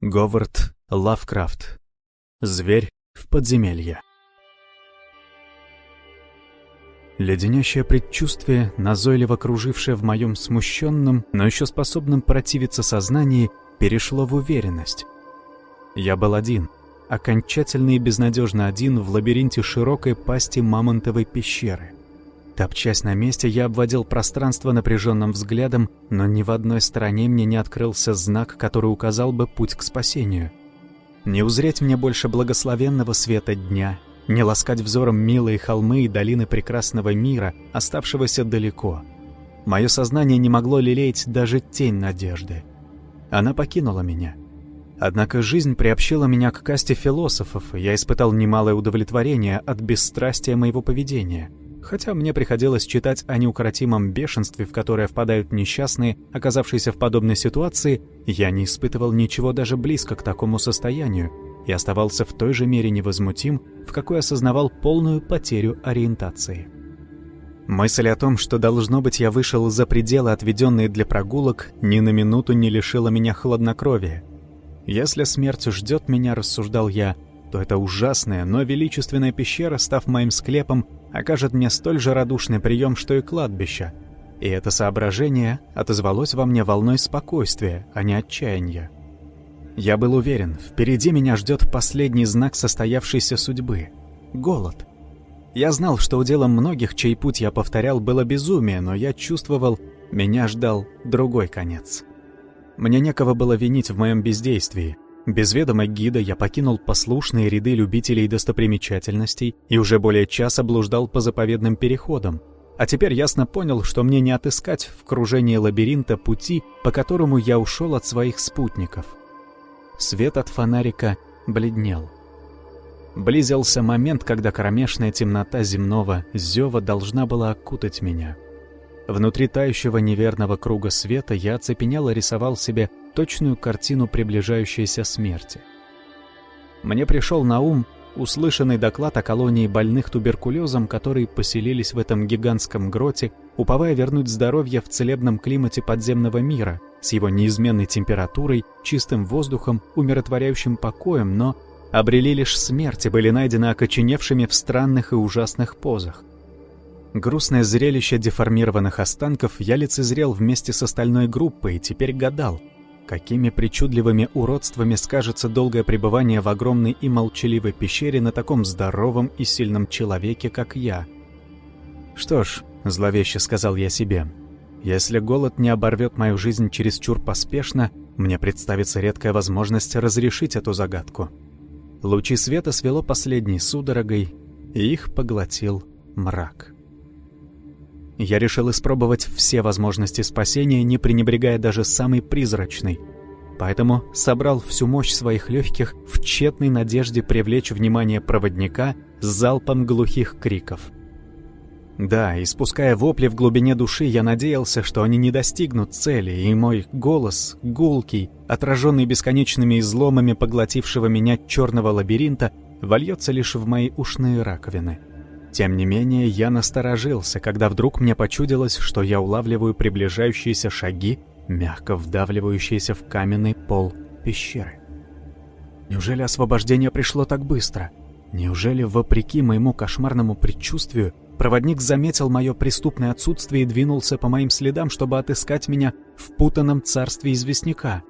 Говард Лавкрафт. Зверь в подземелье. Леденящее предчувствие, назойливо кружившее в моем смущенном, но еще способном противиться сознании, перешло в уверенность. Я был один, окончательно и безнадежно один в лабиринте широкой пасти мамонтовой пещеры. Топчась на месте, я обводил пространство напряженным взглядом, но ни в одной стороне мне не открылся знак, который указал бы путь к спасению. Не узреть мне больше благословенного света дня, не ласкать взором милые холмы и долины прекрасного мира, оставшегося далеко. Мое сознание не могло лелеять даже тень надежды. Она покинула меня. Однако жизнь приобщила меня к касте философов, и я испытал немалое удовлетворение от бесстрастия моего поведения — Хотя мне приходилось читать о неукротимом бешенстве, в которое впадают несчастные, оказавшиеся в подобной ситуации, я не испытывал ничего даже близко к такому состоянию и оставался в той же мере невозмутим, в какой осознавал полную потерю ориентации. Мысль о том, что, должно быть, я вышел за пределы, отведенные для прогулок, ни на минуту не лишила меня хладнокровия. Если смерть ждет меня, рассуждал я, то эта ужасная, но величественная пещера, став моим склепом, окажет мне столь же радушный прием, что и кладбище. И это соображение отозвалось во мне волной спокойствия, а не отчаяния. Я был уверен, впереди меня ждет последний знак состоявшейся судьбы — голод. Я знал, что уделом многих, чей путь я повторял, было безумие, но я чувствовал, меня ждал другой конец. Мне некого было винить в моем бездействии — без ведома гида я покинул послушные ряды любителей достопримечательностей и уже более часа блуждал по заповедным переходам. А теперь ясно понял, что мне не отыскать в кружении лабиринта пути, по которому я ушел от своих спутников. Свет от фонарика бледнел. Близился момент, когда кромешная темнота земного зева должна была окутать меня. Внутри тающего неверного круга света я оцепенело рисовал себе точную картину приближающейся смерти. Мне пришел на ум услышанный доклад о колонии больных туберкулезом, которые поселились в этом гигантском гроте, уповая вернуть здоровье в целебном климате подземного мира с его неизменной температурой, чистым воздухом, умиротворяющим покоем, но обрели лишь смерть и были найдены окоченевшими в странных и ужасных позах. Грустное зрелище деформированных останков я лицезрел вместе с остальной группой и теперь гадал — Какими причудливыми уродствами скажется долгое пребывание в огромной и молчаливой пещере на таком здоровом и сильном человеке, как я? Что ж, зловеще сказал я себе, если голод не оборвет мою жизнь чересчур поспешно, мне представится редкая возможность разрешить эту загадку. Лучи света свело последней судорогой, и их поглотил мрак. Я решил испробовать все возможности спасения, не пренебрегая даже самой призрачной. Поэтому собрал всю мощь своих легких в тщетной надежде привлечь внимание проводника с залпом глухих криков. Да, испуская вопли в глубине души, я надеялся, что они не достигнут цели, и мой голос, гулкий, отраженный бесконечными изломами поглотившего меня черного лабиринта, вольется лишь в мои ушные раковины. Тем не менее, я насторожился, когда вдруг мне почудилось, что я улавливаю приближающиеся шаги, мягко вдавливающиеся в каменный пол пещеры. Неужели освобождение пришло так быстро? Неужели, вопреки моему кошмарному предчувствию, проводник заметил мое преступное отсутствие и двинулся по моим следам, чтобы отыскать меня в путанном царстве известняка?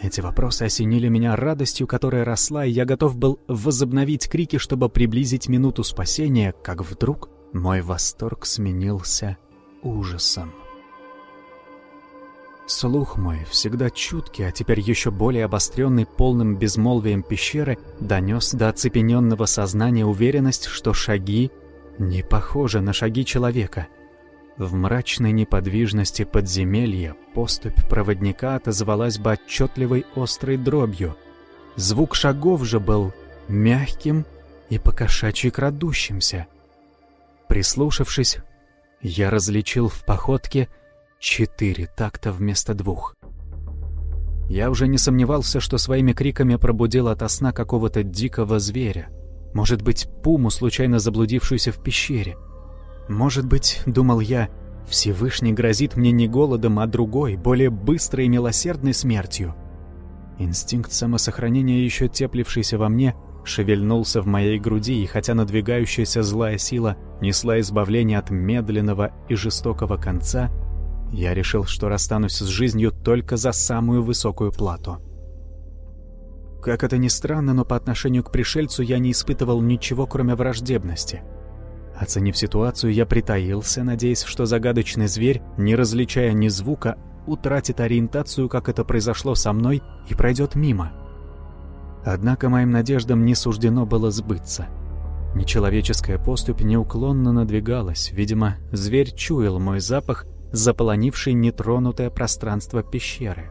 Эти вопросы осенили меня радостью, которая росла, и я готов был возобновить крики, чтобы приблизить минуту спасения, как вдруг мой восторг сменился ужасом. Слух мой, всегда чуткий, а теперь еще более обостренный полным безмолвием пещеры, донес до оцепененного сознания уверенность, что шаги не похожи на шаги человека — в мрачной неподвижности подземелья поступь проводника отозвалась бы отчетливой острой дробью. Звук шагов же был мягким и покошачьи крадущимся. Прислушавшись, я различил в походке четыре такта вместо двух. Я уже не сомневался, что своими криками пробудил ото сна какого-то дикого зверя. Может быть, пуму, случайно заблудившуюся в пещере. Может быть, думал я, Всевышний грозит мне не голодом, а другой, более быстрой и милосердной смертью. Инстинкт самосохранения, еще теплившийся во мне, шевельнулся в моей груди, и хотя надвигающаяся злая сила несла избавление от медленного и жестокого конца, я решил, что расстанусь с жизнью только за самую высокую плату. Как это ни странно, но по отношению к пришельцу я не испытывал ничего, кроме враждебности. Оценив ситуацию, я притаился, надеясь, что загадочный зверь, не различая ни звука, утратит ориентацию, как это произошло со мной, и пройдет мимо. Однако моим надеждам не суждено было сбыться. Нечеловеческая поступь неуклонно надвигалась. Видимо, зверь чуял мой запах, заполонивший нетронутое пространство пещеры.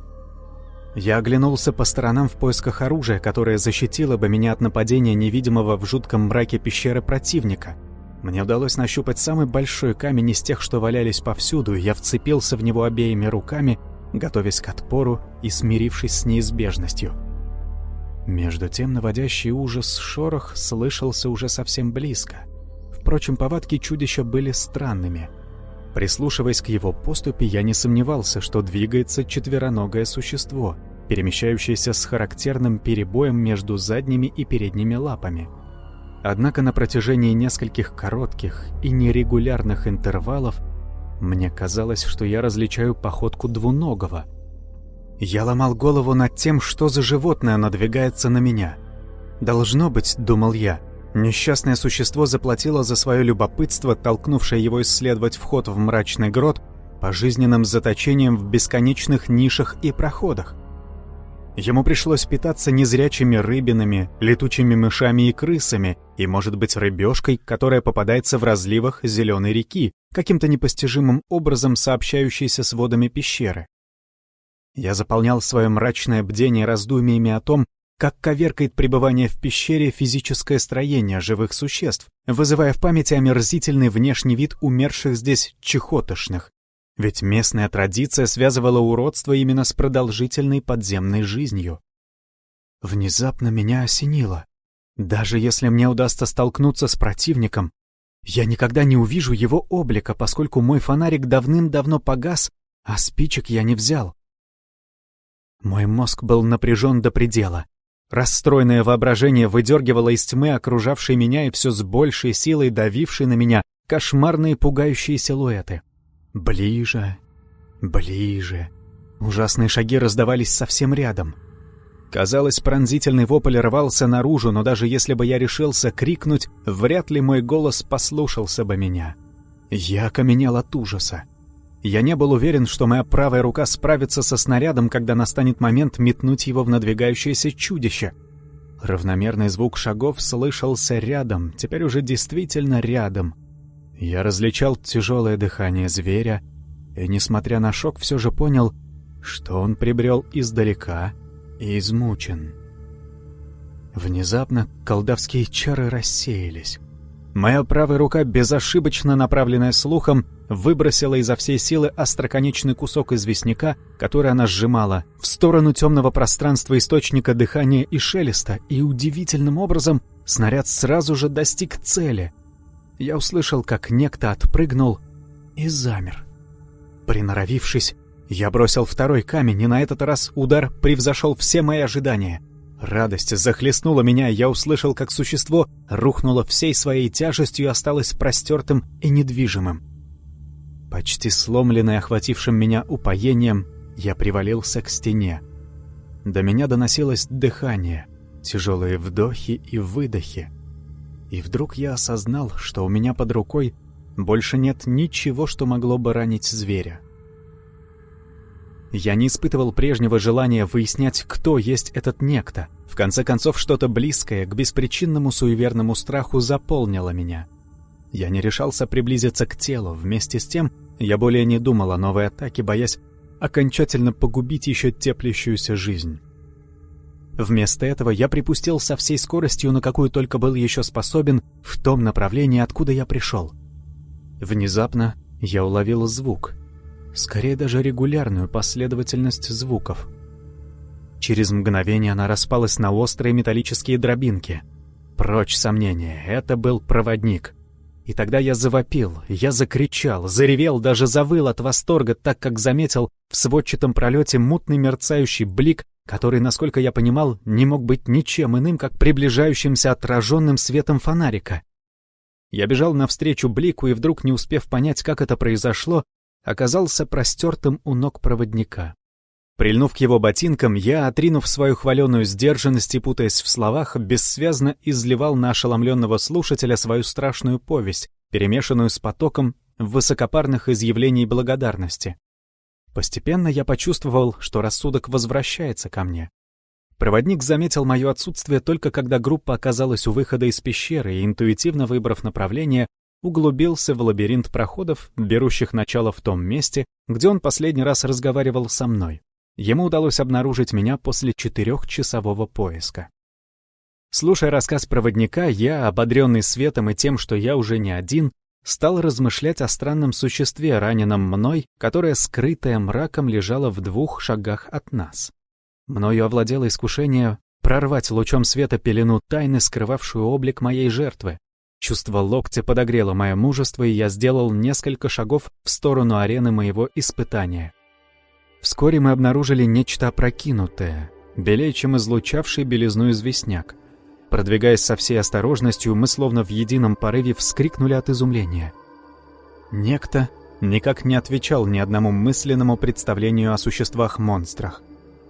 Я оглянулся по сторонам в поисках оружия, которое защитило бы меня от нападения невидимого в жутком мраке пещеры противника. Мне удалось нащупать самый большой камень из тех, что валялись повсюду, и я вцепился в него обеими руками, готовясь к отпору и смирившись с неизбежностью. Между тем наводящий ужас шорох слышался уже совсем близко. Впрочем, повадки чудища были странными. Прислушиваясь к его поступи, я не сомневался, что двигается четвероногое существо, перемещающееся с характерным перебоем между задними и передними лапами. Однако на протяжении нескольких коротких и нерегулярных интервалов мне казалось, что я различаю походку двуногого — я ломал голову над тем, что за животное надвигается на меня. Должно быть, думал я, несчастное существо заплатило за свое любопытство, толкнувшее его исследовать вход в мрачный грот, пожизненным заточением в бесконечных нишах и проходах. Ему пришлось питаться незрячими рыбинами, летучими мышами и крысами, и, может быть, рыбешкой, которая попадается в разливах зеленой реки, каким-то непостижимым образом сообщающейся с водами пещеры. Я заполнял свое мрачное бдение раздумиями о том, как коверкает пребывание в пещере физическое строение живых существ, вызывая в памяти омерзительный внешний вид умерших здесь чехотошных. Ведь местная традиция связывала уродство именно с продолжительной подземной жизнью. Внезапно меня осенило. Даже если мне удастся столкнуться с противником, я никогда не увижу его облика, поскольку мой фонарик давным-давно погас, а спичек я не взял. Мой мозг был напряжен до предела. Расстроенное воображение выдергивало из тьмы окружавшей меня и все с большей силой давившей на меня кошмарные пугающие силуэты. Ближе, ближе. Ужасные шаги раздавались совсем рядом. Казалось, пронзительный вопль рвался наружу, но даже если бы я решился крикнуть, вряд ли мой голос послушался бы меня. Я окаменел от ужаса. Я не был уверен, что моя правая рука справится со снарядом, когда настанет момент метнуть его в надвигающееся чудище. Равномерный звук шагов слышался рядом, теперь уже действительно рядом. Я различал тяжелое дыхание зверя, и, несмотря на шок, все же понял, что он прибрел издалека и измучен. Внезапно колдовские чары рассеялись. Моя правая рука, безошибочно направленная слухом, выбросила изо всей силы остроконечный кусок известняка, который она сжимала, в сторону темного пространства источника дыхания и шелеста, и удивительным образом снаряд сразу же достиг цели. Я услышал, как некто отпрыгнул и замер. Приноровившись, я бросил второй камень, и на этот раз удар превзошел все мои ожидания. Радость захлестнула меня, я услышал, как существо рухнуло всей своей тяжестью и осталось простертым и недвижимым. Почти сломленный охватившим меня упоением, я привалился к стене. До меня доносилось дыхание, тяжелые вдохи и выдохи. И вдруг я осознал, что у меня под рукой больше нет ничего, что могло бы ранить зверя. Я не испытывал прежнего желания выяснять, кто есть этот некто. В конце концов, что-то близкое к беспричинному суеверному страху заполнило меня — я не решался приблизиться к телу. Вместе с тем, я более не думал о новой атаке, боясь окончательно погубить еще теплящуюся жизнь. Вместо этого я припустил со всей скоростью, на какую только был еще способен, в том направлении, откуда я пришел. Внезапно я уловил звук. Скорее даже регулярную последовательность звуков. Через мгновение она распалась на острые металлические дробинки. Прочь сомнения, это был проводник. И тогда я завопил, я закричал, заревел, даже завыл от восторга, так как заметил в сводчатом пролете мутный мерцающий блик, который, насколько я понимал, не мог быть ничем иным, как приближающимся отраженным светом фонарика. Я бежал навстречу блику и вдруг, не успев понять, как это произошло, оказался простертым у ног проводника. Прильнув к его ботинкам, я, отринув свою хваленую сдержанность и путаясь в словах, бессвязно изливал на ошеломленного слушателя свою страшную повесть, перемешанную с потоком высокопарных изъявлений благодарности. Постепенно я почувствовал, что рассудок возвращается ко мне. Проводник заметил мое отсутствие только когда группа оказалась у выхода из пещеры и, интуитивно выбрав направление, углубился в лабиринт проходов, берущих начало в том месте, где он последний раз разговаривал со мной. Ему удалось обнаружить меня после четырехчасового поиска. Слушая рассказ проводника, я, ободренный светом и тем, что я уже не один, стал размышлять о странном существе, раненом мной, которое, скрытое мраком, лежало в двух шагах от нас. Мною овладело искушение прорвать лучом света пелену тайны, скрывавшую облик моей жертвы. Чувство локтя подогрело мое мужество, и я сделал несколько шагов в сторону арены моего испытания. Вскоре мы обнаружили нечто опрокинутое, белее, чем излучавший белизну известняк. Продвигаясь со всей осторожностью, мы словно в едином порыве вскрикнули от изумления. Некто никак не отвечал ни одному мысленному представлению о существах-монстрах.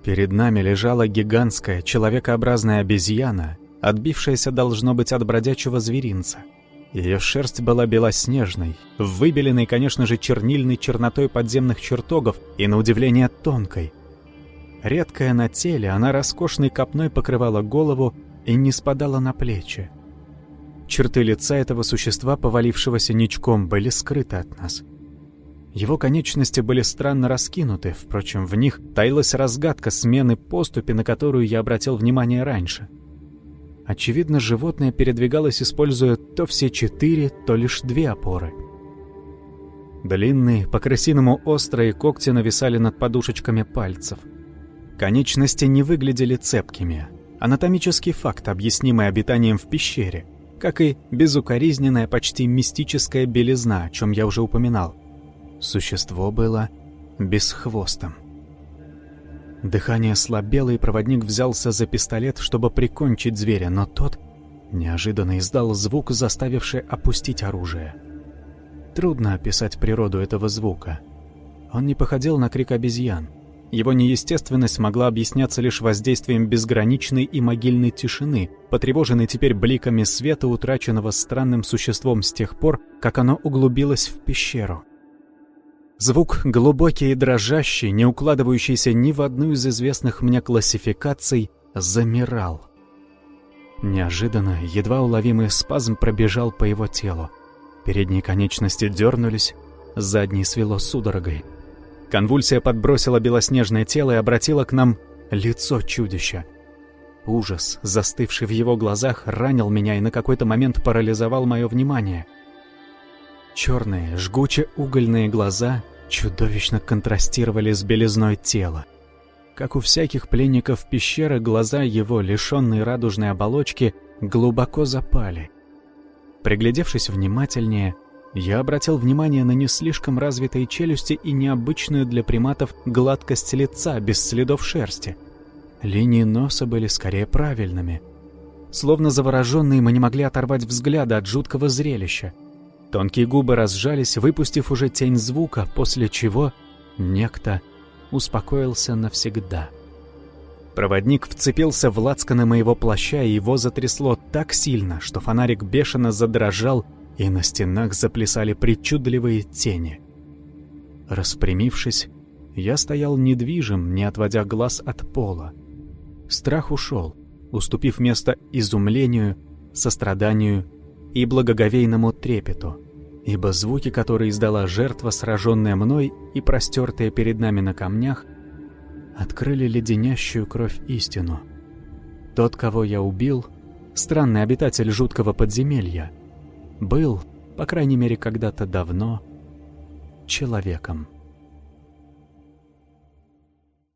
Перед нами лежала гигантская человекообразная обезьяна, отбившаяся, должно быть, от бродячего зверинца — ее шерсть была белоснежной, выбеленной, конечно же, чернильной чернотой подземных чертогов и, на удивление, тонкой. Редкая на теле, она роскошной копной покрывала голову и не спадала на плечи. Черты лица этого существа, повалившегося ничком, были скрыты от нас. Его конечности были странно раскинуты, впрочем, в них таилась разгадка смены поступи, на которую я обратил внимание раньше — Очевидно, животное передвигалось, используя то все четыре, то лишь две опоры. Длинные, по-крысиному острые когти нависали над подушечками пальцев. Конечности не выглядели цепкими. Анатомический факт, объяснимый обитанием в пещере, как и безукоризненная, почти мистическая белизна, о чем я уже упоминал. Существо было бесхвостом. Дыхание слабело, и проводник взялся за пистолет, чтобы прикончить зверя, но тот неожиданно издал звук, заставивший опустить оружие. Трудно описать природу этого звука. Он не походил на крик обезьян. Его неестественность могла объясняться лишь воздействием безграничной и могильной тишины, потревоженной теперь бликами света, утраченного странным существом с тех пор, как оно углубилось в пещеру. Звук глубокий и дрожащий, не укладывающийся ни в одну из известных мне классификаций, замирал. Неожиданно, едва уловимый спазм пробежал по его телу. Передние конечности дернулись, задний свело судорогой. Конвульсия подбросила белоснежное тело и обратила к нам лицо чудища. Ужас, застывший в его глазах, ранил меня и на какой-то момент парализовал мое внимание — Черные, жгуче-угольные глаза чудовищно контрастировали с белизной тела. Как у всяких пленников пещеры, глаза его, лишенные радужной оболочки, глубоко запали. Приглядевшись внимательнее, я обратил внимание на не слишком развитые челюсти и необычную для приматов гладкость лица без следов шерсти. Линии носа были скорее правильными. Словно завороженные мы не могли оторвать взгляда от жуткого зрелища — Тонкие губы разжались, выпустив уже тень звука, после чего некто успокоился навсегда. Проводник вцепился в лацканы моего плаща, и его затрясло так сильно, что фонарик бешено задрожал, и на стенах заплясали причудливые тени. Распрямившись, я стоял недвижим, не отводя глаз от пола. Страх ушел, уступив место изумлению, состраданию и благоговейному трепету, ибо звуки, которые издала жертва, сраженная мной и простертая перед нами на камнях, открыли леденящую кровь истину. Тот, кого я убил, странный обитатель жуткого подземелья, был, по крайней мере, когда-то давно, человеком.